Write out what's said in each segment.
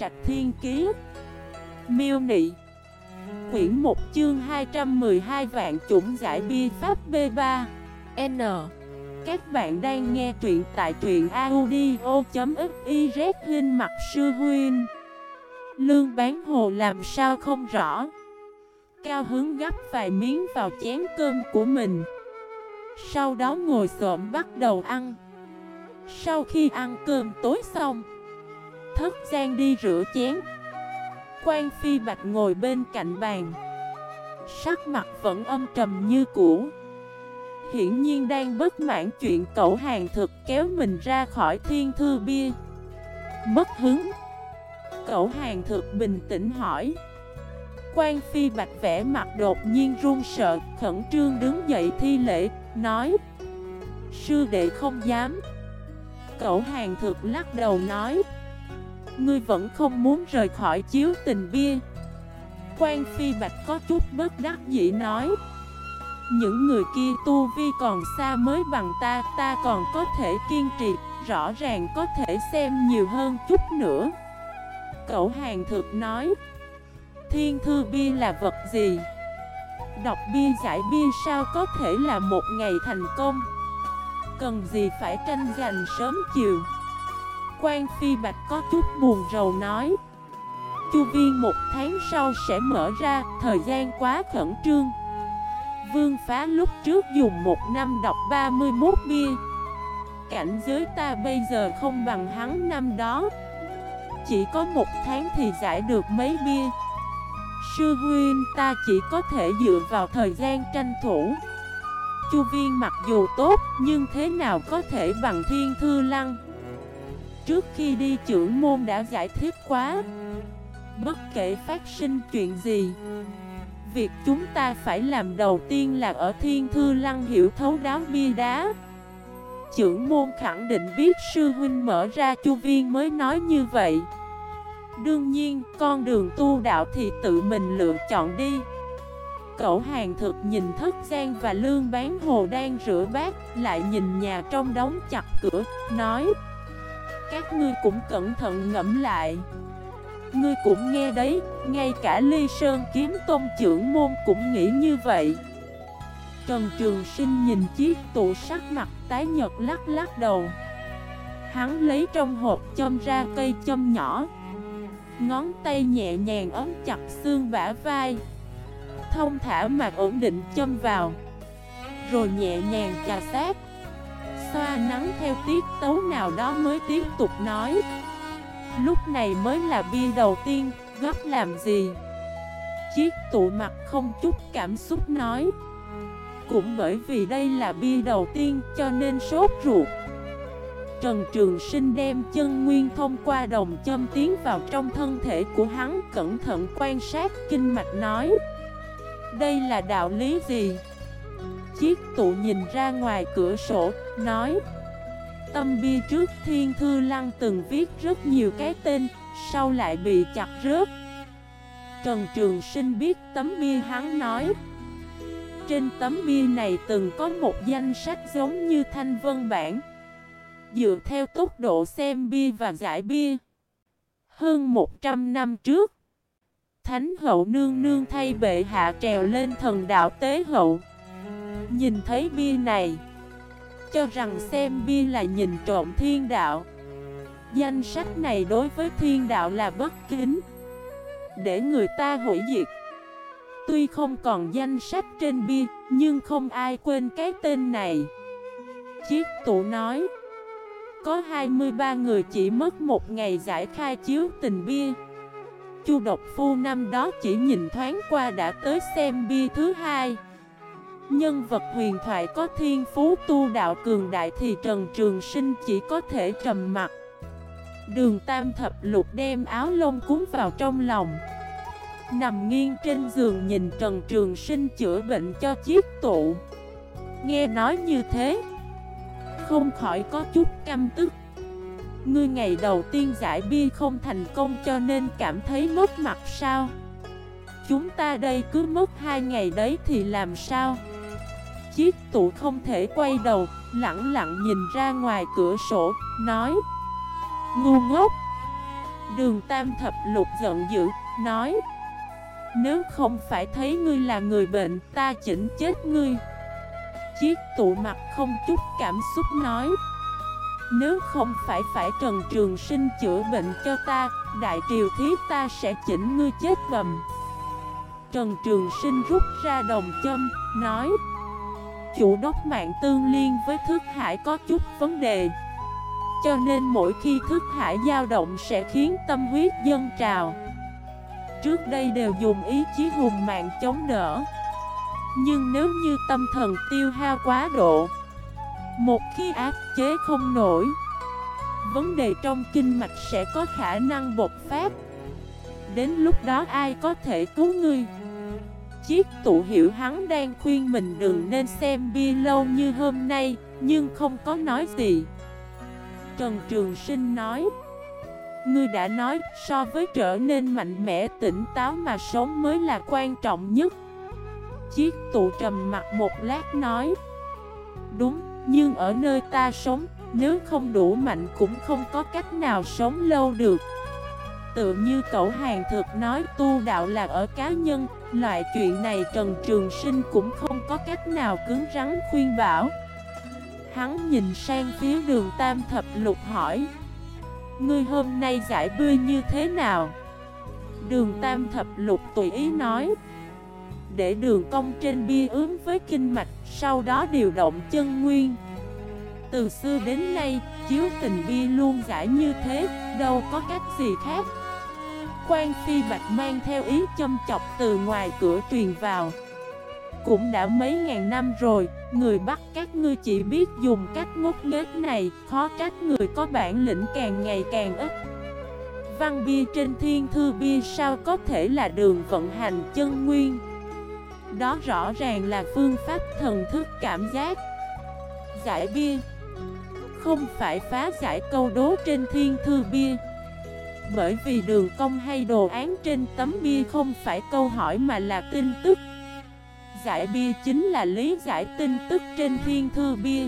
Trạch Thiên Kiế Miêu Nị. Quyển 1 chương 212 vạn chủng giải bi pháp B3 N. Các bạn đang nghe truyện tại truyện audio.xyz Linh mặt sư huynh. Lương bán hồ làm sao không rõ? Cao Hướng gấp vài miếng vào chén cơm của mình. Sau đó ngồi xổm bắt đầu ăn. Sau khi ăn cơm tối xong Thất gian đi rửa chén. Quan Phi Bạch ngồi bên cạnh bàn. Sắc mặt vẫn âm trầm như cũ. Hiển nhiên đang bất mãn chuyện cậu hàng thực kéo mình ra khỏi thiên thư bia. Mất hứng. Cậu hàng thực bình tĩnh hỏi. Quan Phi Bạch vẽ mặt đột nhiên run sợ, Khẩn trương đứng dậy thi lễ, Nói. Sư đệ không dám. Cậu hàng thực lắc đầu nói. Ngươi vẫn không muốn rời khỏi chiếu tình bia Quan Phi Bạch có chút bất đắc dĩ nói, Những người kia tu vi còn xa mới bằng ta Ta còn có thể kiên trì, Rõ ràng có thể xem nhiều hơn chút nữa Cậu hàng thực nói, Thiên thư bia là vật gì? Đọc bia giải bia sao có thể là một ngày thành công? Cần gì phải tranh giành sớm chiều? Quan Phi Bạch có chút buồn rầu nói. Chu viên một tháng sau sẽ mở ra, thời gian quá khẩn trương. Vương phá lúc trước dùng một năm đọc 31 bia. Cảnh giới ta bây giờ không bằng hắn năm đó. Chỉ có một tháng thì giải được mấy bia. Sư huynh ta chỉ có thể dựa vào thời gian tranh thủ. Chu viên mặc dù tốt nhưng thế nào có thể bằng thiên thư lăng? Trước khi đi trưởng môn đã giải thích quá. Bất kể phát sinh chuyện gì Việc chúng ta phải làm đầu tiên là ở thiên thư lăng hiểu thấu đáo bia đá. Trưởng môn khẳng định biết sư huynh mở ra chu viên mới nói như vậy. Đương nhiên, con đường tu đạo thì tự mình lựa chọn đi. Cậu hàng thực nhìn thất gian và lương bán hồ đang rửa bát Lại nhìn nhà trong đóng chặt cửa, nói các ngươi cũng cẩn thận ngẫm lại. Ngươi cũng nghe đấy, ngay cả ly sơn kiếm tôn trưởng môn cũng nghĩ như vậy. Trần Trường Sinh nhìn chiếc tủ sắc mặt tái nhật lắc lắc đầu. Hắn lấy trong hộp châm ra cây châm nhỏ. Ngón tay nhẹ nhàng ấm chặt xương bả vai. Thông thả mà ổn định châm vào. Rồi nhẹ nhàng chà sát. Xoa nắng theo tiết tấu nào đó mới tiếp tục nói. Lúc này mới là bia đầu tiên, gấp làm gì? Chiếc tụ mặt không chút cảm xúc nói. Cũng bởi vì đây là bia đầu tiên cho nên sốt ruột. Trần Trường Sinh đem chân nguyên thông qua đồng châm tiến vào trong thân thể của hắn Cẩn thận quan sát kinh mạch nói. Đây là đạo lý gì? Chiếc tụ nhìn ra ngoài cửa sổ, nói Tâm bia trước Thiên Thư Lăng từng viết rất nhiều cái tên, sau lại bị chặt rớt. Trần Trường Sinh biết tấm bia hắn nói Trên tấm bia này từng có một danh sách giống như thanh vân bản Dựa theo tốc độ xem bia và giải bia Hơn 100 năm trước Thánh hậu nương nương thay bệ hạ trèo lên thần đạo tế hậu. Nhìn thấy bia này, Cho rằng xem bia là nhìn trộm thiên đạo. Danh sách này đối với thiên đạo là bất kính. Để người ta hủy diệt. Tuy không còn danh sách trên bia, Nhưng không ai quên cái tên này. Chiếc tủ nói, có 23 người chỉ mất một ngày giải khai chiếu tình bia. Chu độc phu năm đó chỉ nhìn thoáng qua đã tới xem bia thứ hai. Nhân vật huyền thoại có thiên phú tu đạo cường đại thì Trần Trường Sinh chỉ có thể trầm mặt Đường Tam Thập Lục đem áo lông cuốn vào trong lòng. Nằm nghiêng trên giường nhìn Trần Trường Sinh chữa bệnh cho chiếc tụ. Nghe nói như thế, không khỏi có chút căm tức. Ngươi ngày đầu tiên giải bia không thành công cho nên cảm thấy mất mặt sao? Chúng ta đây cứ mất hai ngày đấy thì làm sao? Chiếc tụ không thể quay đầu Lặng lặng nhìn ra ngoài cửa sổ Nói Ngu ngốc. Đường Tam Thập Lục giận dữ, nói Nếu không phải thấy ngươi là người bệnh, ta chỉnh chết ngươi. Chiếc tụ mặt không chút cảm xúc nói Nếu không phải phải Trần Trường Sinh chữa bệnh cho ta Đại triều thí ta sẽ chỉnh ngươi chết bầm. Trần Trường Sinh rút ra đồng châm, nói Chủ đốc mạng tương liên với thức hải có chút vấn đề. Cho nên mỗi khi thức hải dao động sẽ khiến tâm huyết dân trào. Trước đây đều dùng ý chí hùng mạng chống đỡ. Nhưng nếu như tâm thần tiêu hao quá độ, Một khi áp chế không nổi, Vấn đề trong kinh mạch sẽ có khả năng bột phát. Đến lúc đó ai có thể cứu ngươi? Chiếc tụ hiểu hắn đang khuyên mình đừng nên xem bia lâu như hôm nay Nhưng không có nói gì. Trần Trường Sinh nói Ngươi đã nói so với trở nên mạnh mẽ tỉnh táo mà sống mới là quan trọng nhất. Chiếc tụ trầm mặt một lát nói Đúng, nhưng ở nơi ta sống Nếu không đủ mạnh cũng không có cách nào sống lâu được. Tự như cậu hàng thực nói, tu đạo là ở cá nhân, Loại chuyện này Trần Trường Sinh cũng không có cách nào cứng rắn khuyên bảo. Hắn nhìn sang phía đường Tam Thập Lục hỏi, Ngươi hôm nay giải bươi như thế nào? Đường Tam Thập Lục tùy ý nói, Để đường công trên bia ướm với kinh mạch, Sau đó điều động chân nguyên. Từ xưa đến nay, Chiếu tình bia luôn giải như thế, Đâu có cách gì khác. Quan Phi Bạch mang theo ý châm chọc từ ngoài cửa truyền vào. Cũng đã mấy ngàn năm rồi, người bắt các ngươi chỉ biết dùng cách ngốc nghếch này Khó trách người có bản lĩnh càng ngày càng ít. Văn bia trên thiên thư bia sao có thể là đường vận hành chân nguyên? Đó rõ ràng là phương pháp thần thức cảm giác. Giải bia. Không phải phá giải câu đố trên thiên thư bia bởi vì đường công hay đồ án trên tấm bia không phải câu hỏi mà là tin tức. Giải bia chính là lý giải tin tức trên thiên thư bia.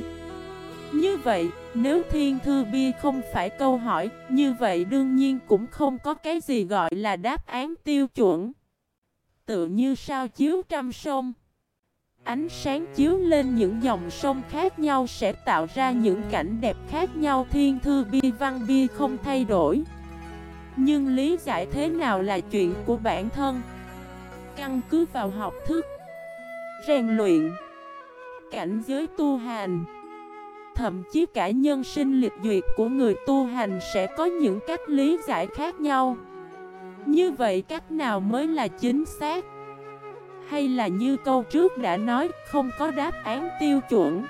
Như vậy, nếu thiên thư bia không phải câu hỏi Như vậy đương nhiên cũng không có cái gì gọi là đáp án tiêu chuẩn. Tự như sao chiếu trăm sông. Ánh sáng chiếu lên những dòng sông khác nhau sẽ tạo ra những cảnh đẹp khác nhau. Thiên thư bia văn bia không thay đổi nhưng lý giải thế nào là chuyện của bản thân? Căn cứ vào học thức, Rèn luyện, Cảnh giới tu hành, Thậm chí cả nhân sinh lịch duyệt của người tu hành sẽ có những cách lý giải khác nhau. Như vậy cách nào mới là chính xác? Hay là như câu trước đã nói, không có đáp án tiêu chuẩn?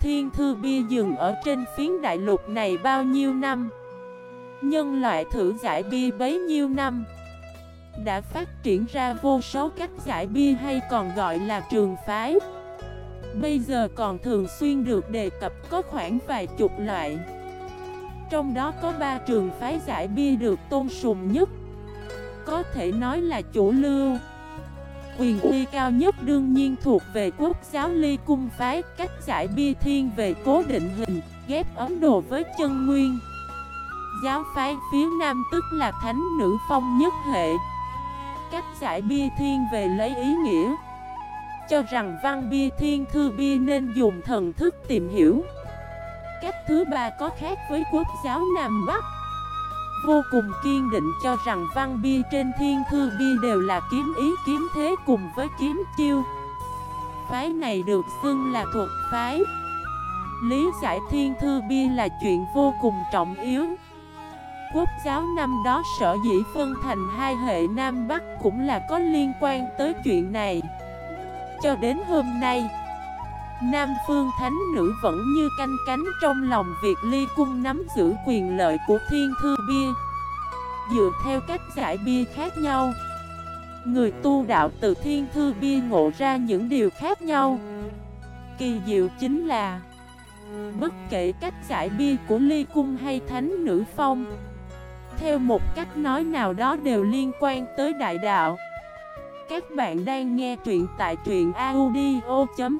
Thiên thư bia dừng ở trên phiến đại lục này bao nhiêu năm? Nhân loại thử giải bia bấy nhiêu năm, Đã phát triển ra vô số cách giải bia hay còn gọi là trường phái. Bây giờ còn thường xuyên được đề cập có khoảng vài chục loại. Trong đó có ba trường phái giải bia được tôn sùng nhất, Có thể nói là chủ lưu. Quyền uy cao nhất đương nhiên thuộc về quốc giáo ly cung phái, Cách giải bia thiên về cố định hình, Ghép ấn đồ với chân nguyên. Giáo phái phía nam tức là thánh nữ phong nhất hệ. Cách giải bia thiên về lấy ý nghĩa. Cho rằng văn bia thiên thư bia nên dùng thần thức tìm hiểu. Cách thứ ba có khác với quốc giáo Nam Bắc. Vô cùng kiên định cho rằng văn bia trên thiên thư bia đều là kiếm ý kiếm thế cùng với kiếm chiêu. Phái này được xưng là thuật phái. Lý giải thiên thư bia là chuyện vô cùng trọng yếu. Quốc giáo năm đó sở dĩ phân thành hai hệ Nam Bắc cũng là có liên quan tới chuyện này. Cho đến hôm nay, Nam phương thánh nữ vẫn như canh cánh trong lòng việc ly cung nắm giữ quyền lợi của thiên thư bia. Dựa theo cách giải bia khác nhau, Người tu đạo từ thiên thư bia ngộ ra những điều khác nhau. Kỳ diệu chính là, Bất kể cách giải bia của ly cung hay thánh nữ phong theo một cách nói nào đó đều liên quan tới đại đạo. Các bạn đang nghe truyện tại truyện audio.fif